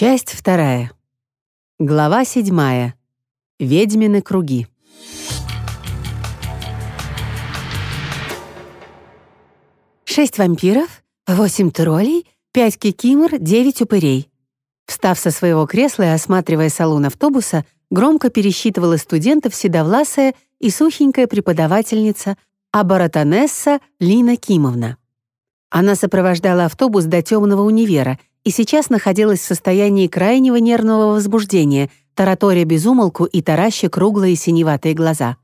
Часть вторая. Глава седьмая. Ведьмины круги. Шесть вампиров, восемь троллей, пять кикимор, девять упырей. Встав со своего кресла и осматривая салон автобуса, громко пересчитывала студентов седовласая и сухенькая преподавательница Абаратанесса Лина Кимовна. Она сопровождала автобус до темного универа и сейчас находилась в состоянии крайнего нервного возбуждения, тараторя безумолку и тараща круглые синеватые глаза.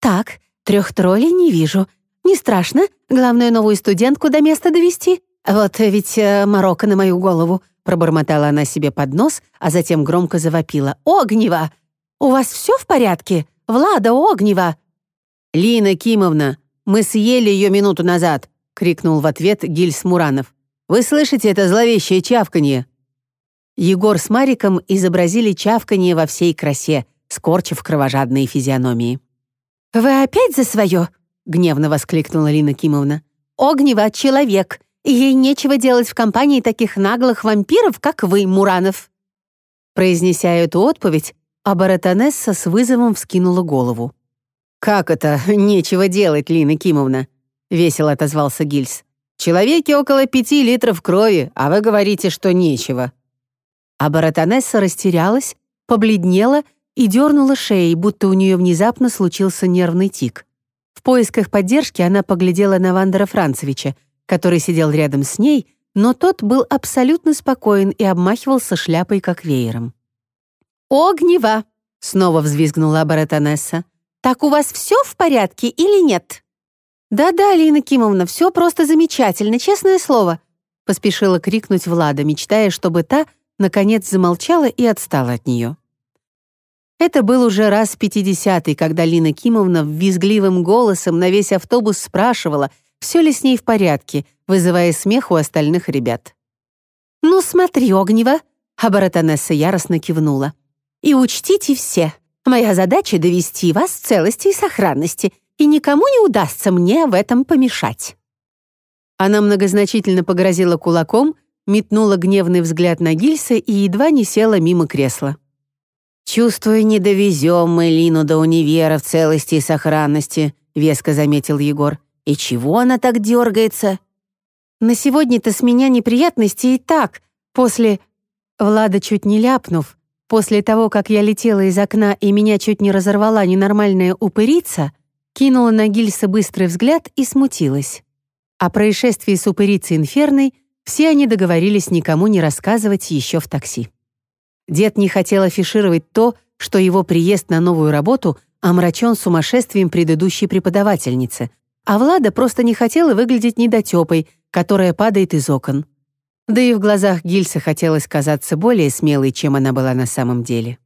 «Так, трех троллей не вижу. Не страшно. Главное, новую студентку до места довести. Вот ведь э, Марокко на мою голову», — пробормотала она себе под нос, а затем громко завопила. «Огнева! У вас все в порядке? Влада Огнева!» «Лина Кимовна, мы съели ее минуту назад», — крикнул в ответ Гильс Муранов. Вы слышите это зловещее чавканье?» Егор с Мариком изобразили чавканье во всей красе, скорчив кровожадные физиономии. «Вы опять за свое?» — гневно воскликнула Лина Кимовна. «Огнева — человек, и ей нечего делать в компании таких наглых вампиров, как вы, Муранов». Произнеся эту отповедь, Абаратонесса с вызовом вскинула голову. «Как это нечего делать, Лина Кимовна?» — весело отозвался Гильс человеке около пяти литров крови, а вы говорите, что нечего». А баратонесса растерялась, побледнела и дернула шеей, будто у нее внезапно случился нервный тик. В поисках поддержки она поглядела на Вандера Францевича, который сидел рядом с ней, но тот был абсолютно спокоен и обмахивался шляпой, как веером. «Огнева!» — снова взвизгнула баратонесса. «Так у вас все в порядке или нет?» «Да-да, Лина Кимовна, все просто замечательно, честное слово», поспешила крикнуть Влада, мечтая, чтобы та, наконец, замолчала и отстала от нее. Это был уже раз пятидесятый, когда Лина Кимовна визгливым голосом на весь автобус спрашивала, все ли с ней в порядке, вызывая смех у остальных ребят. «Ну смотри, Огнева!» — а баратонесса яростно кивнула. «И учтите все, моя задача — довести вас в целости и сохранности, и никому не удастся мне в этом помешать». Она многозначительно погрозила кулаком, метнула гневный взгляд на Гильса и едва не села мимо кресла. «Чувствую, не довезем мы Лину до универа в целости и сохранности», — веско заметил Егор. «И чего она так дергается?» «На сегодня-то с меня неприятности и так, после...» Влада, чуть не ляпнув, после того, как я летела из окна и меня чуть не разорвала ненормальная упырица, кинула на Гильса быстрый взгляд и смутилась. О происшествии с упырицей Инферной все они договорились никому не рассказывать еще в такси. Дед не хотел афишировать то, что его приезд на новую работу омрачен сумасшествием предыдущей преподавательницы, а Влада просто не хотела выглядеть недотёпой, которая падает из окон. Да и в глазах Гильса хотелось казаться более смелой, чем она была на самом деле.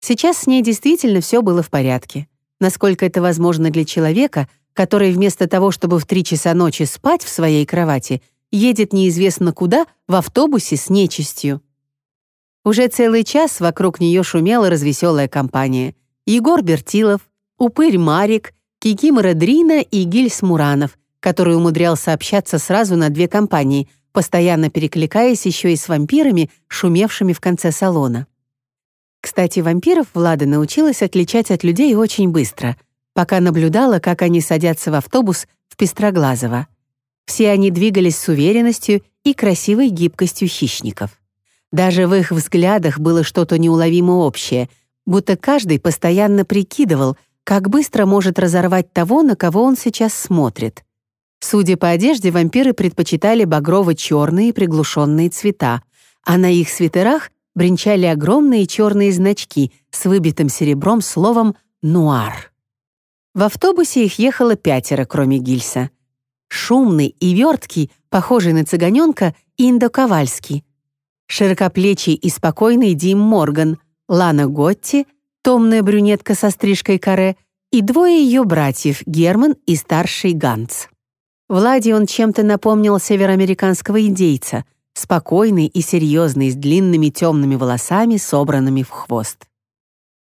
Сейчас с ней действительно все было в порядке насколько это возможно для человека, который вместо того, чтобы в три часа ночи спать в своей кровати, едет неизвестно куда в автобусе с нечистью. Уже целый час вокруг нее шумела развеселая компания. Егор Бертилов, Упырь Марик, Кикимора Дрина и Гильс Муранов, который умудрялся общаться сразу на две компании, постоянно перекликаясь еще и с вампирами, шумевшими в конце салона. Кстати, вампиров Влада научилась отличать от людей очень быстро, пока наблюдала, как они садятся в автобус в Пестроглазово. Все они двигались с уверенностью и красивой гибкостью хищников. Даже в их взглядах было что-то неуловимо общее, будто каждый постоянно прикидывал, как быстро может разорвать того, на кого он сейчас смотрит. Судя по одежде, вампиры предпочитали багрово-черные приглушенные цвета, а на их свитерах бренчали огромные черные значки с выбитым серебром словом «нуар». В автобусе их ехало пятеро, кроме Гильса. Шумный и верткий, похожий на цыганенка, Индо Ковальский. Широкоплечий и спокойный Дим Морган, Лана Готти, томная брюнетка со стрижкой каре и двое ее братьев, Герман и старший Ганц. Влади он чем-то напомнил североамериканского индейца — спокойный и серьезный, с длинными темными волосами, собранными в хвост.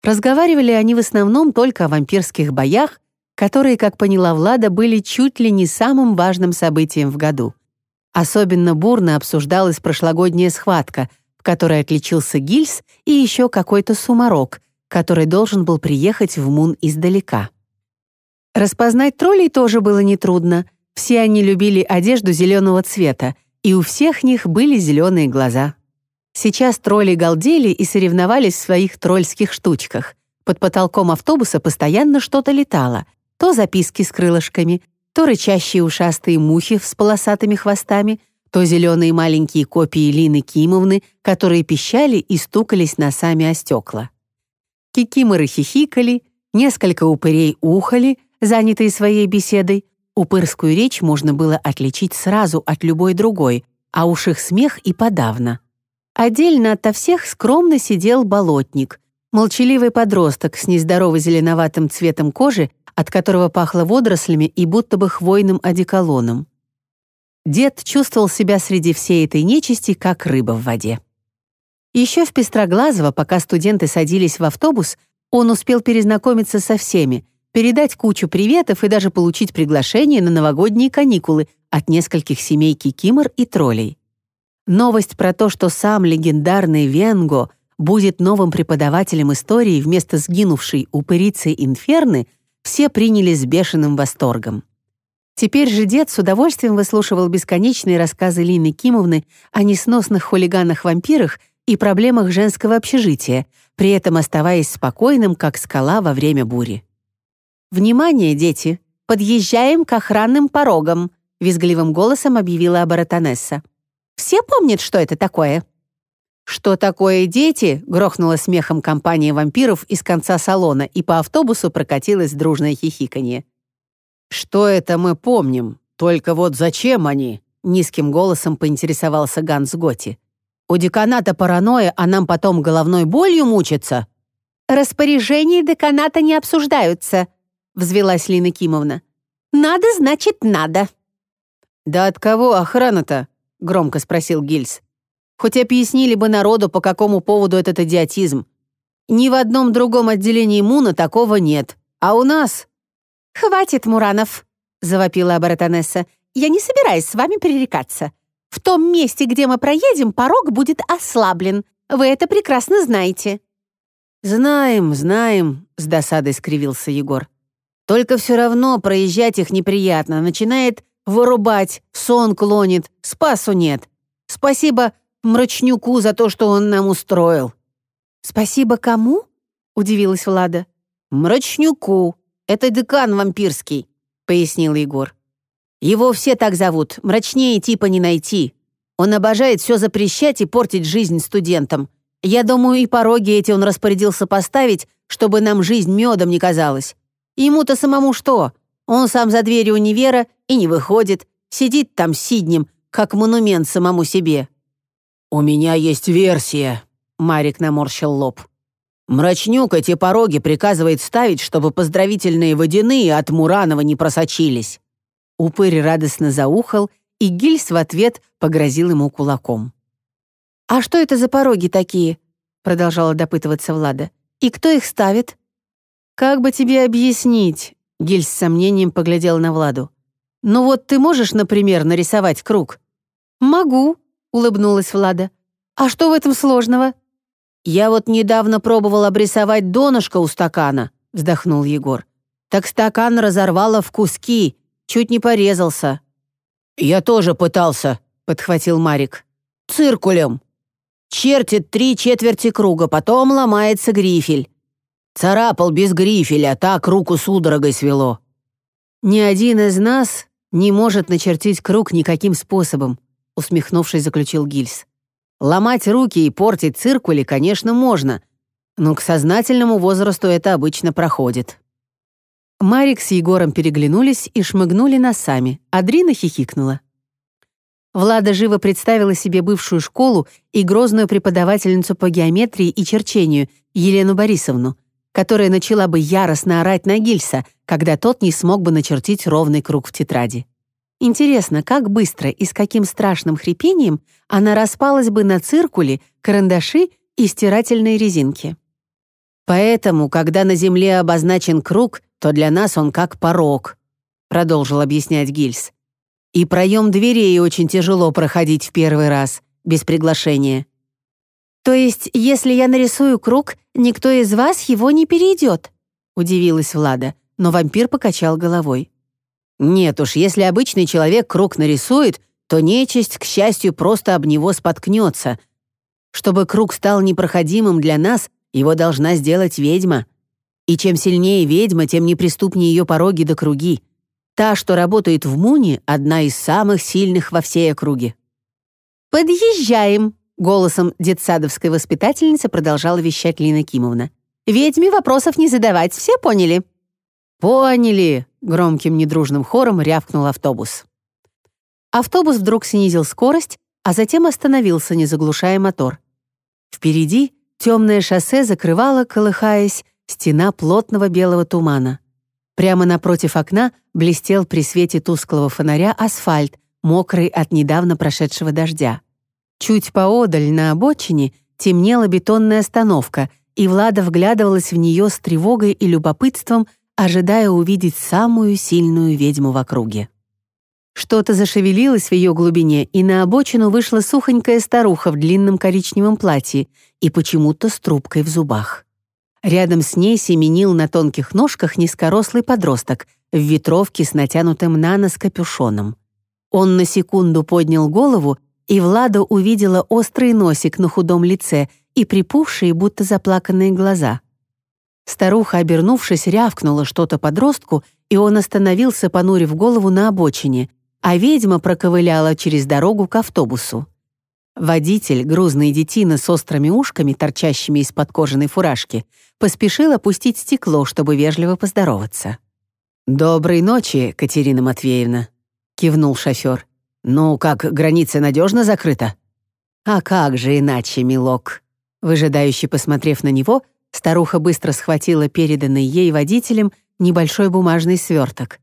Разговаривали они в основном только о вампирских боях, которые, как поняла Влада, были чуть ли не самым важным событием в году. Особенно бурно обсуждалась прошлогодняя схватка, в которой отличился Гильс и еще какой-то сумарок, который должен был приехать в Мун издалека. Распознать троллей тоже было нетрудно. Все они любили одежду зеленого цвета, и у всех них были зеленые глаза. Сейчас тролли галдели и соревновались в своих тролльских штучках. Под потолком автобуса постоянно что-то летало. То записки с крылышками, то рычащие ушастые мухи с полосатыми хвостами, то зеленые маленькие копии Лины Кимовны, которые пищали и стукались носами о стекла. Кикиморы хихикали, несколько упырей ухали, занятые своей беседой. Упырскую речь можно было отличить сразу от любой другой, а уж их смех и подавно. Отдельно ото всех скромно сидел болотник, молчаливый подросток с нездорово зеленоватым цветом кожи, от которого пахло водорослями и будто бы хвойным одеколоном. Дед чувствовал себя среди всей этой нечисти, как рыба в воде. Еще в Пестроглазово, пока студенты садились в автобус, он успел перезнакомиться со всеми, передать кучу приветов и даже получить приглашение на новогодние каникулы от нескольких семей кикимор и троллей. Новость про то, что сам легендарный Венго будет новым преподавателем истории вместо сгинувшей упырицы Инферны, все приняли с бешеным восторгом. Теперь же дед с удовольствием выслушивал бесконечные рассказы Лины Кимовны о несносных хулиганах-вампирах и проблемах женского общежития, при этом оставаясь спокойным, как скала во время бури. «Внимание, дети! Подъезжаем к охранным порогам!» — визгливым голосом объявила Абаратонесса. «Все помнят, что это такое?» «Что такое дети?» — грохнула смехом компания вампиров из конца салона, и по автобусу прокатилось дружное хихиканье. «Что это мы помним? Только вот зачем они?» — низким голосом поинтересовался Ганс Готи. У деканата паранойя, а нам потом головной болью мучиться?» «Распоряжения деканата не обсуждаются», — взвелась Лина Кимовна. «Надо, значит, надо». «Да от кого охрана-то?» — громко спросил Гильс. «Хоть объяснили бы народу, по какому поводу этот идиотизм. Ни в одном другом отделении МУНа такого нет. А у нас...» «Хватит, Муранов», — завопила Абаратонесса. «Я не собираюсь с вами перерекаться. В том месте, где мы проедем, порог будет ослаблен. Вы это прекрасно знаете». «Знаем, знаем», — с досадой скривился Егор. «Только все равно проезжать их неприятно. Начинает вырубать, сон клонит, спасу нет. Спасибо Мрачнюку за то, что он нам устроил». «Спасибо кому?» — удивилась Влада. «Мрачнюку. Это декан вампирский», — пояснил Егор. Его все так зовут, мрачнее типа не найти. Он обожает все запрещать и портить жизнь студентам. Я думаю, и пороги эти он распорядился поставить, чтобы нам жизнь медом не казалась. Ему-то самому что? Он сам за дверью универа и не выходит, сидит там сиднем, как монумент самому себе. «У меня есть версия», — Марик наморщил лоб. «Мрачнюк эти пороги приказывает ставить, чтобы поздравительные водяные от Муранова не просочились». Упырь радостно заухал, и Гильс в ответ погрозил ему кулаком. «А что это за пороги такие?» — продолжала допытываться Влада. «И кто их ставит?» «Как бы тебе объяснить?» — Гильс с сомнением поглядел на Владу. «Ну вот ты можешь, например, нарисовать круг?» «Могу», — улыбнулась Влада. «А что в этом сложного?» «Я вот недавно пробовал обрисовать донышко у стакана», — вздохнул Егор. «Так стакан разорвало в куски, Чуть не порезался». «Я тоже пытался», — подхватил Марик. «Циркулем. Чертит три четверти круга, потом ломается грифель. Царапал без грифеля, так руку судорогой свело». «Ни один из нас не может начертить круг никаким способом», — усмехнувшись, заключил Гильс. «Ломать руки и портить циркули, конечно, можно, но к сознательному возрасту это обычно проходит». Марик с Егором переглянулись и шмыгнули носами, а Дрина хихикнула. Влада живо представила себе бывшую школу и грозную преподавательницу по геометрии и черчению Елену Борисовну, которая начала бы яростно орать на Гильса, когда тот не смог бы начертить ровный круг в тетради. Интересно, как быстро и с каким страшным хрипением она распалась бы на циркуле, карандаши и стирательные резинки. Поэтому, когда на Земле обозначен круг, то для нас он как порог», — продолжил объяснять Гильс. «И проем дверей очень тяжело проходить в первый раз, без приглашения. «То есть, если я нарисую круг, никто из вас его не перейдет?» — удивилась Влада, но вампир покачал головой. «Нет уж, если обычный человек круг нарисует, то нечисть, к счастью, просто об него споткнется. Чтобы круг стал непроходимым для нас, его должна сделать ведьма. И чем сильнее ведьма, тем неприступнее ее пороги до круги. Та, что работает в Муне, одна из самых сильных во всей округе. «Подъезжаем!» — голосом детсадовской воспитательницы продолжала вещать Лина Кимовна. «Ведьме вопросов не задавать, все поняли?» «Поняли!» — громким недружным хором рявкнул автобус. Автобус вдруг снизил скорость, а затем остановился, не заглушая мотор. Впереди темное шоссе закрывало, колыхаясь, стена плотного белого тумана. Прямо напротив окна блестел при свете тусклого фонаря асфальт, мокрый от недавно прошедшего дождя. Чуть поодаль, на обочине, темнела бетонная остановка, и Влада вглядывалась в нее с тревогой и любопытством, ожидая увидеть самую сильную ведьму в округе. Что-то зашевелилось в ее глубине, и на обочину вышла сухонькая старуха в длинном коричневом платье и почему-то с трубкой в зубах. Рядом с ней семенил на тонких ножках низкорослый подросток в ветровке с натянутым на нос капюшоном. Он на секунду поднял голову, и Влада увидела острый носик на худом лице и припухшие, будто заплаканные глаза. Старуха, обернувшись, рявкнула что-то подростку, и он остановился, понурив голову на обочине, а ведьма проковыляла через дорогу к автобусу. Водитель, грузный детина с острыми ушками, торчащими из-под кожаной фуражки, поспешил опустить стекло, чтобы вежливо поздороваться. «Доброй ночи, Катерина Матвеевна», — кивнул шофер. «Ну, как, граница надежно закрыта?» «А как же иначе, милок?» Выжидающе посмотрев на него, старуха быстро схватила переданный ей водителем небольшой бумажный сверток.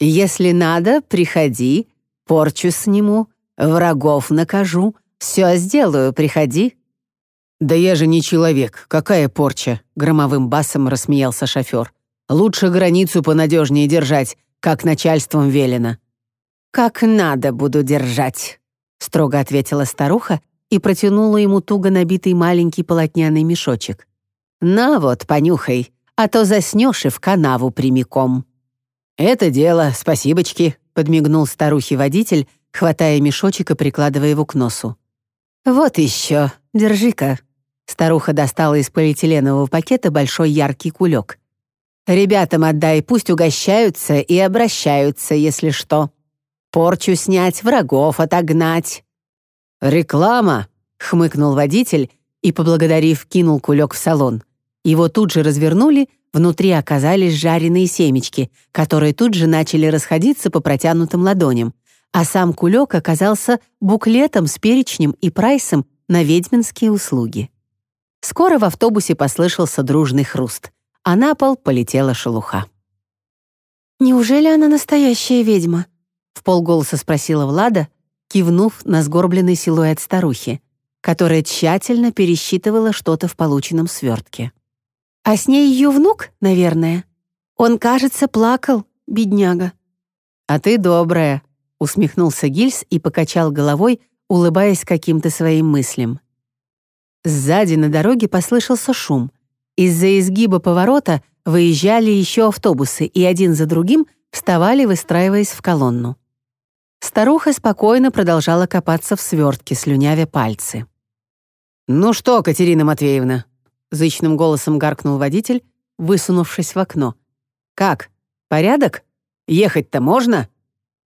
«Если надо, приходи, порчу сниму, врагов накажу, все сделаю, приходи». «Да я же не человек, какая порча?» — громовым басом рассмеялся шофер. «Лучше границу понадежнее держать, как начальством велено». «Как надо буду держать», — строго ответила старуха и протянула ему туго набитый маленький полотняный мешочек. «На вот, понюхай, а то заснешь и в канаву прямиком». «Это дело, спасибочки», — подмигнул старухе водитель, хватая мешочек и прикладывая его к носу. «Вот еще, держи-ка». Старуха достала из полиэтиленового пакета большой яркий кулек. «Ребятам отдай, пусть угощаются и обращаются, если что. Порчу снять, врагов отогнать». «Реклама!» — хмыкнул водитель и, поблагодарив, кинул кулек в салон. Его тут же развернули, внутри оказались жареные семечки, которые тут же начали расходиться по протянутым ладоням, а сам кулек оказался буклетом с перечнем и прайсом на ведьминские услуги. Скоро в автобусе послышался дружный хруст, а на пол полетела шелуха. «Неужели она настоящая ведьма?» — в полголоса спросила Влада, кивнув на сгорбленный силуэт старухи, которая тщательно пересчитывала что-то в полученном свертке. «А с ней ее внук, наверное. Он, кажется, плакал, бедняга». «А ты добрая», усмехнулся Гильс и покачал головой, улыбаясь каким-то своим мыслям. Сзади на дороге послышался шум. Из-за изгиба поворота выезжали еще автобусы, и один за другим вставали, выстраиваясь в колонну. Старуха спокойно продолжала копаться в свертке, слюнявя пальцы. «Ну что, Катерина Матвеевна?» — зычным голосом гаркнул водитель, высунувшись в окно. «Как? Порядок? Ехать-то можно?»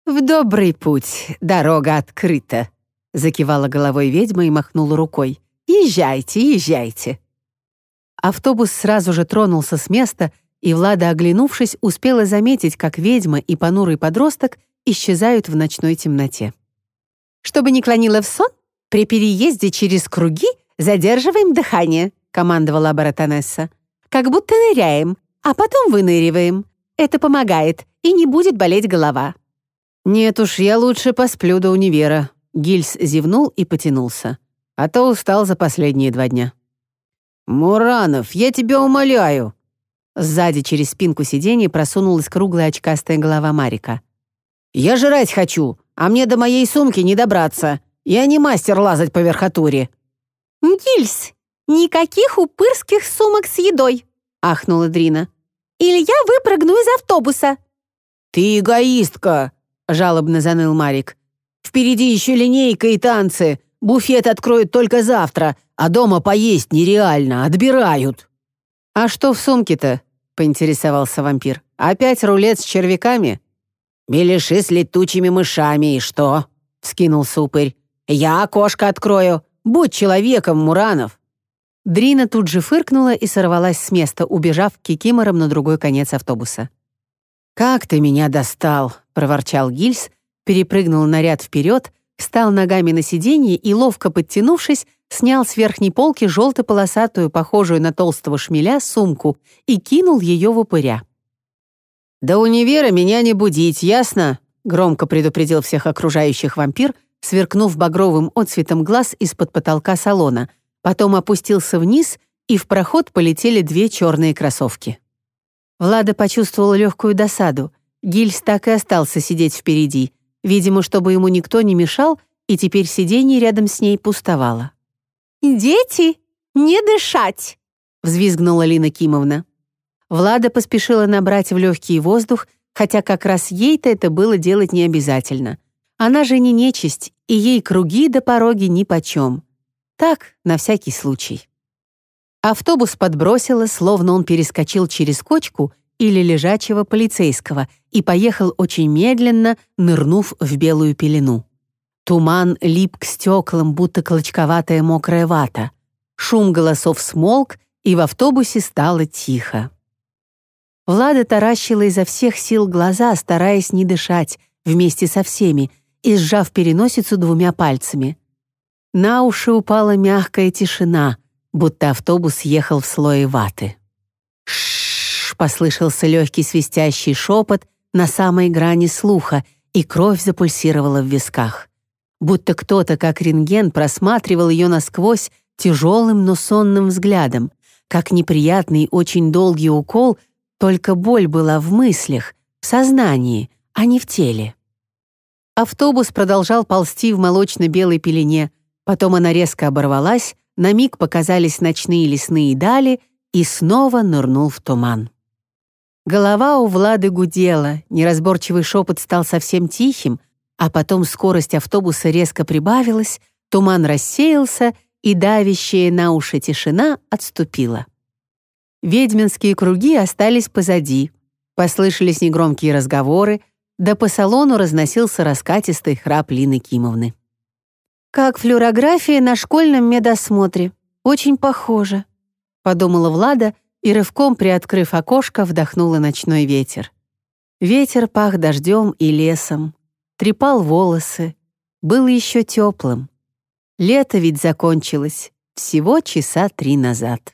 «В добрый путь, дорога открыта», — закивала головой ведьма и махнула рукой. «Езжайте, езжайте». Автобус сразу же тронулся с места, и Влада, оглянувшись, успела заметить, как ведьма и понурый подросток исчезают в ночной темноте. «Чтобы не клонило в сон, при переезде через круги задерживаем дыхание», — командовала баратонесса. «Как будто ныряем, а потом выныриваем. Это помогает, и не будет болеть голова». «Нет уж, я лучше посплю до универа», — Гильс зевнул и потянулся. А то устал за последние два дня. «Муранов, я тебя умоляю!» Сзади через спинку сиденья просунулась круглая очкастая голова Марика. «Я жрать хочу, а мне до моей сумки не добраться. Я не мастер лазать по верхотуре». «Гильс, никаких упырских сумок с едой!» — ахнула Дрина. «Или я выпрыгну из автобуса!» «Ты эгоистка!» — жалобно заныл Марик. «Впереди еще линейка и танцы. Буфет откроют только завтра, а дома поесть нереально, отбирают». «А что в сумке-то?» — поинтересовался вампир. «Опять рулет с червяками?» «Беляши с летучими мышами, и что?» — вскинулся упырь. «Я окошко открою. Будь человеком, Муранов!» Дрина тут же фыркнула и сорвалась с места, убежав к кикиморам на другой конец автобуса. «Как ты меня достал!» — проворчал Гильс, перепрыгнул на ряд вперед, встал ногами на сиденье и, ловко подтянувшись, снял с верхней полки желто-полосатую, похожую на толстого шмеля, сумку и кинул ее в упыря. «До универа меня не будить, ясно?» — громко предупредил всех окружающих вампир, сверкнув багровым отцветом глаз из-под потолка салона, потом опустился вниз, и в проход полетели две черные кроссовки. Влада почувствовала легкую досаду. Гильс так и остался сидеть впереди, видимо, чтобы ему никто не мешал, и теперь сиденье рядом с ней пустовало. «Дети, не дышать!» — взвизгнула Лина Кимовна. Влада поспешила набрать в легкий воздух, хотя как раз ей-то это было делать не обязательно. Она же не нечисть, и ей круги до пороги нипочем. Так, на всякий случай. Автобус подбросило, словно он перескочил через кочку или лежачего полицейского и поехал очень медленно, нырнув в белую пелену. Туман лип к стеклам, будто клочковатая мокрая вата. Шум голосов смолк, и в автобусе стало тихо. Влада таращила изо всех сил глаза, стараясь не дышать, вместе со всеми, и сжав переносицу двумя пальцами. На уши упала мягкая тишина, будто автобус ехал в слое ваты. Шш, послышался легкий свистящий шепот на самой грани слуха, и кровь запульсировала в висках. Будто кто-то, как рентген, просматривал ее насквозь тяжелым, но сонным взглядом, как неприятный, очень долгий укол, только боль была в мыслях, в сознании, а не в теле. Автобус продолжал ползти в молочно-белой пелене, потом она резко оборвалась, на миг показались ночные лесные дали и снова нырнул в туман. Голова у Влады гудела, неразборчивый шепот стал совсем тихим, а потом скорость автобуса резко прибавилась, туман рассеялся, и давящая на уши тишина отступила. Ведьминские круги остались позади. Послышались негромкие разговоры, да по салону разносился раскатистый храп Лины Кимовны. «Как флюорография на школьном медосмотре. Очень похоже», — подумала Влада и, рывком приоткрыв окошко, вдохнула ночной ветер. Ветер пах дождем и лесом, трепал волосы, был еще теплым. Лето ведь закончилось всего часа три назад.